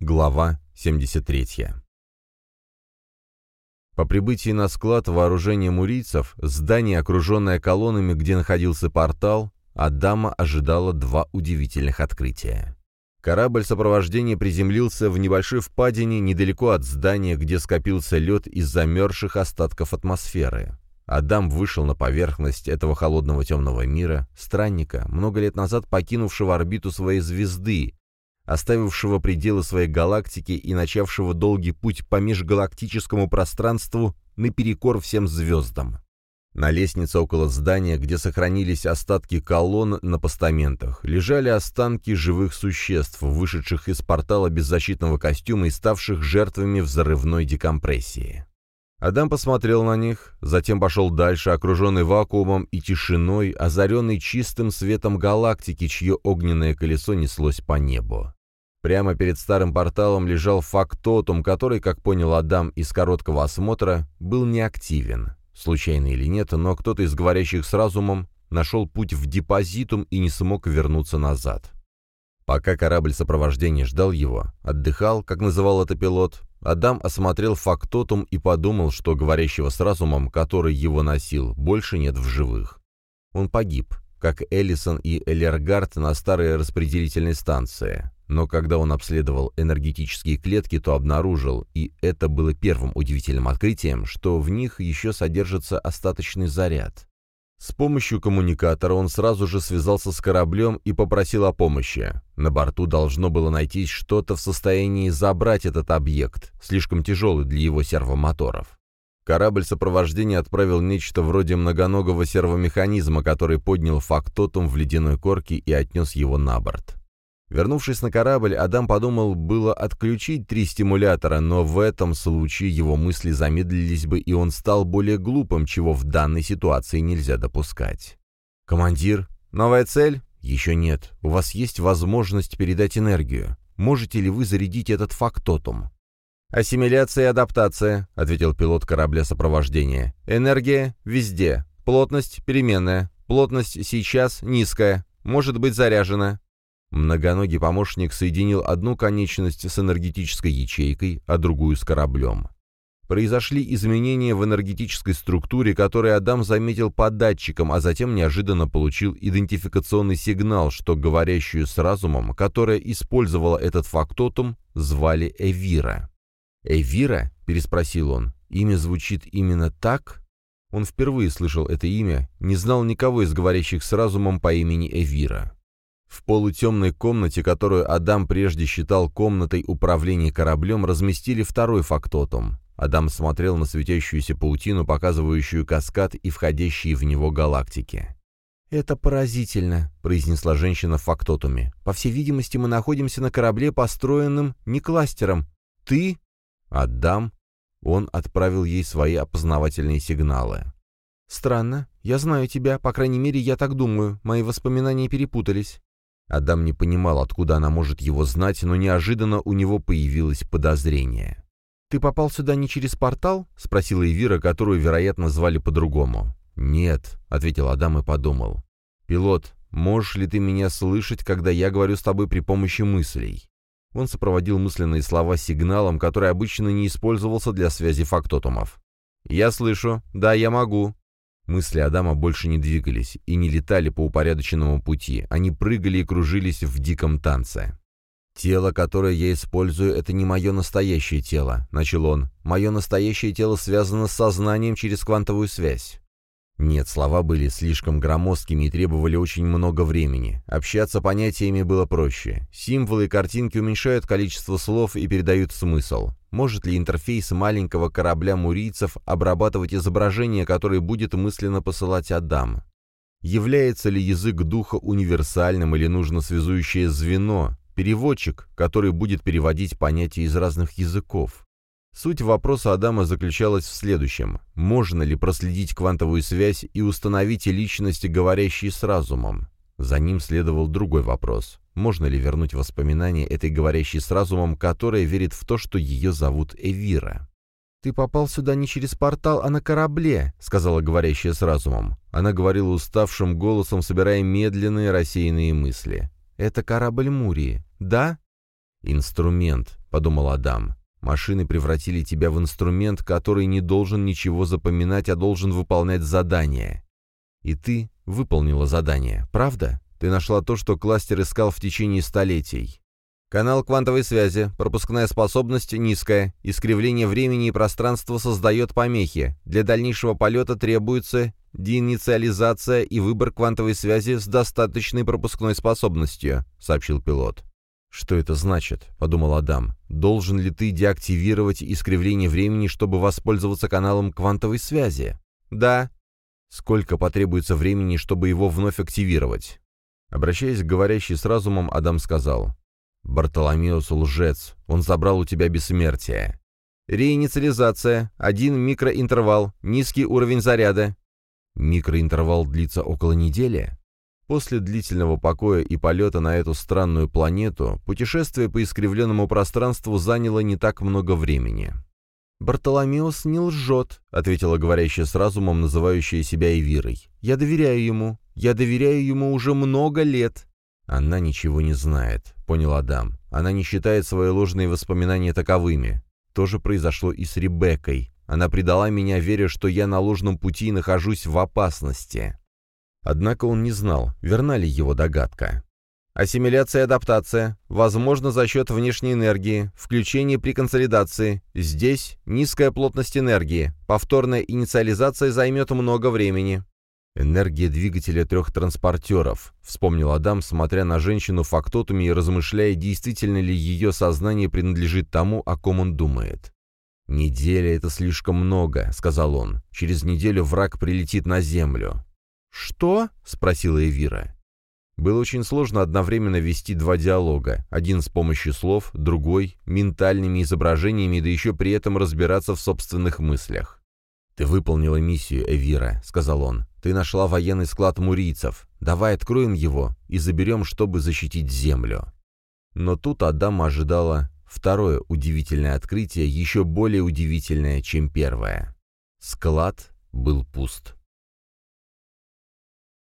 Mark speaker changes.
Speaker 1: Глава 73. По прибытии на склад вооружения мурийцев, здание, окруженное колоннами, где находился портал, Адама ожидало два удивительных открытия. Корабль сопровождения приземлился в небольшой впадине недалеко от здания, где скопился лед из замерзших остатков атмосферы. Адам вышел на поверхность этого холодного темного мира, странника, много лет назад покинувшего орбиту своей звезды, оставившего пределы своей галактики и начавшего долгий путь по межгалактическому пространству наперекор всем звездам. На лестнице около здания, где сохранились остатки колонн на постаментах, лежали останки живых существ, вышедших из портала беззащитного костюма и ставших жертвами взрывной декомпрессии. Адам посмотрел на них, затем пошел дальше, окруженный вакуумом и тишиной, озаренный чистым светом галактики, чье огненное колесо неслось по небу. Прямо перед старым порталом лежал фактотум, который, как понял Адам из короткого осмотра, был неактивен. Случайно или нет, но кто-то из говорящих с разумом нашел путь в депозитум и не смог вернуться назад. Пока корабль сопровождения ждал его, отдыхал, как называл это пилот, Адам осмотрел фактотум и подумал, что говорящего с разумом, который его носил, больше нет в живых. Он погиб, как Эллисон и Эллергард на старой распределительной станции. Но когда он обследовал энергетические клетки, то обнаружил, и это было первым удивительным открытием, что в них еще содержится остаточный заряд. С помощью коммуникатора он сразу же связался с кораблем и попросил о помощи. На борту должно было найтись что-то в состоянии забрать этот объект, слишком тяжелый для его сервомоторов. Корабль сопровождения отправил нечто вроде многоногого сервомеханизма, который поднял фактотум в ледяной корке и отнес его на борт. Вернувшись на корабль, Адам подумал было отключить три стимулятора, но в этом случае его мысли замедлились бы, и он стал более глупым, чего в данной ситуации нельзя допускать. «Командир, новая цель?» «Еще нет. У вас есть возможность передать энергию. Можете ли вы зарядить этот фактотум?» «Ассимиляция и адаптация», — ответил пилот корабля сопровождения. «Энергия везде. Плотность переменная. Плотность сейчас низкая. Может быть заряжена. Многоногий помощник соединил одну конечность с энергетической ячейкой, а другую с кораблем. Произошли изменения в энергетической структуре, которые Адам заметил по датчикам, а затем неожиданно получил идентификационный сигнал, что говорящую с разумом, которая использовала этот фактотум, звали Эвира. «Эвира?» — переспросил он. «Имя звучит именно так?» Он впервые слышал это имя, не знал никого из говорящих с разумом по имени Эвира. В полутемной комнате, которую Адам прежде считал комнатой управления кораблем, разместили второй фактотум. Адам смотрел на светящуюся паутину, показывающую каскад и входящие в него галактики. «Это поразительно», — произнесла женщина в фактотуме. «По всей видимости, мы находимся на корабле, построенном не кластером. Ты?» «Адам?» Он отправил ей свои опознавательные сигналы. «Странно. Я знаю тебя, по крайней мере, я так думаю. Мои воспоминания перепутались. Адам не понимал, откуда она может его знать, но неожиданно у него появилось подозрение. «Ты попал сюда не через портал?» — спросила Эвира, которую, вероятно, звали по-другому. «Нет», — ответил Адам и подумал. «Пилот, можешь ли ты меня слышать, когда я говорю с тобой при помощи мыслей?» Он сопроводил мысленные слова сигналом, который обычно не использовался для связи фактотумов. «Я слышу. Да, я могу. Мысли Адама больше не двигались и не летали по упорядоченному пути, они прыгали и кружились в диком танце. «Тело, которое я использую, это не мое настоящее тело», — начал он. «Мое настоящее тело связано с сознанием через квантовую связь. Нет, слова были слишком громоздкими и требовали очень много времени. Общаться понятиями было проще. Символы и картинки уменьшают количество слов и передают смысл. Может ли интерфейс маленького корабля мурийцев обрабатывать изображение, которое будет мысленно посылать Адам? Является ли язык духа универсальным или нужно связующее звено, переводчик, который будет переводить понятия из разных языков? Суть вопроса Адама заключалась в следующем. Можно ли проследить квантовую связь и установить личность, говорящей с разумом? За ним следовал другой вопрос. Можно ли вернуть воспоминания этой говорящей с разумом, которая верит в то, что ее зовут Эвира? «Ты попал сюда не через портал, а на корабле», — сказала говорящая с разумом. Она говорила уставшим голосом, собирая медленные рассеянные мысли. «Это корабль Мурии, да?» «Инструмент», — подумал Адам. «Машины превратили тебя в инструмент, который не должен ничего запоминать, а должен выполнять задание. И ты выполнила задание, правда? Ты нашла то, что кластер искал в течение столетий. Канал квантовой связи, пропускная способность низкая, искривление времени и пространства создает помехи. Для дальнейшего полета требуется деинициализация и выбор квантовой связи с достаточной пропускной способностью», — сообщил пилот. «Что это значит?» — подумал Адам. «Должен ли ты деактивировать искривление времени, чтобы воспользоваться каналом квантовой связи?» «Да». «Сколько потребуется времени, чтобы его вновь активировать?» Обращаясь к говорящей с разумом, Адам сказал. «Бартоломеус лжец. Он забрал у тебя бессмертие». «Реинициализация. Один микроинтервал. Низкий уровень заряда». «Микроинтервал длится около недели?» После длительного покоя и полета на эту странную планету, путешествие по искривленному пространству заняло не так много времени. «Бартоломеус не лжет», — ответила говорящая с разумом, называющая себя Эвирой. «Я доверяю ему. Я доверяю ему уже много лет. «Она ничего не знает», — понял Адам. «Она не считает свои ложные воспоминания таковыми. То же произошло и с Ребеккой. Она предала меня, веря, что я на ложном пути и нахожусь в опасности». Однако он не знал, верна ли его догадка. Ассимиляция и адаптация. Возможно за счет внешней энергии. Включение при консолидации. Здесь низкая плотность энергии. Повторная инициализация займет много времени. «Энергия двигателя трех транспортеров», — вспомнил Адам, смотря на женщину в фактотуме и размышляя, действительно ли ее сознание принадлежит тому, о ком он думает. «Неделя — это слишком много», — сказал он. «Через неделю враг прилетит на Землю». «Что?» — спросила Эвира. Было очень сложно одновременно вести два диалога, один с помощью слов, другой — ментальными изображениями, да еще при этом разбираться в собственных мыслях. «Ты выполнила миссию, Эвира», — сказал он. «Ты нашла военный склад мурийцев. Давай откроем его и заберем, чтобы защитить землю». Но тут Адам ожидала второе удивительное открытие, еще более удивительное, чем первое. Склад был пуст.